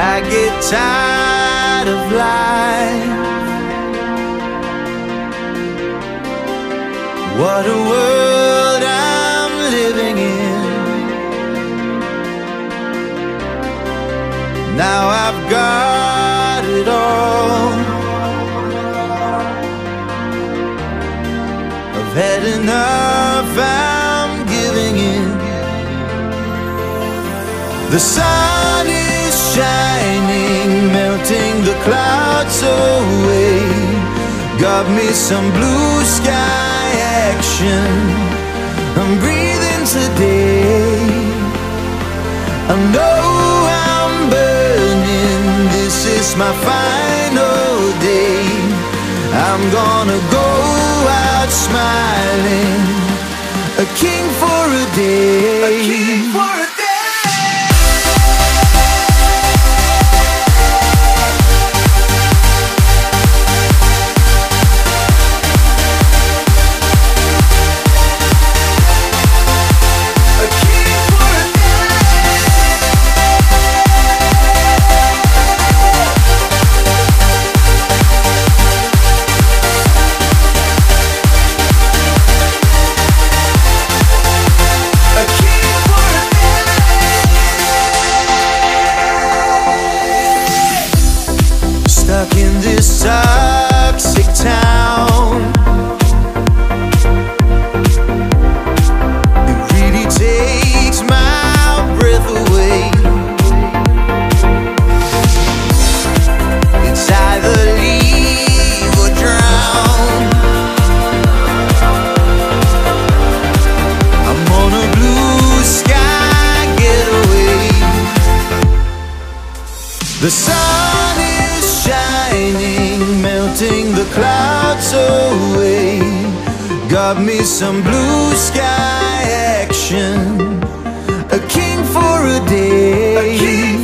I get tired of life. What a world I'm living in. Now I've got it all. I've had enough, I'm giving in. The sun is shining, the clouds away. Got me some blue sky action. I'm breathing today. I know I'm burning. This is my final day. I'm gonna go out smiling, a king for a day. Stuck in this toxic town. It really takes my breath away. It's either leave or drown. I'm on a blue sky getaway. The sun miles away. Got me some blue sky action. A king for a day.